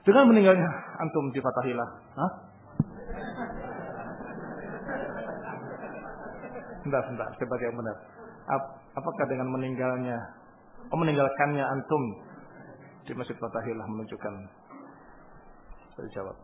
Dengan meninggalnya antum di Fatahillah. Hah? Sebentar, sebentar, coba yang benar. Apakah dengan meninggalnya, oh meninggalkannya antum di Masjid Fatahillah menunjukkan? Saya jawab.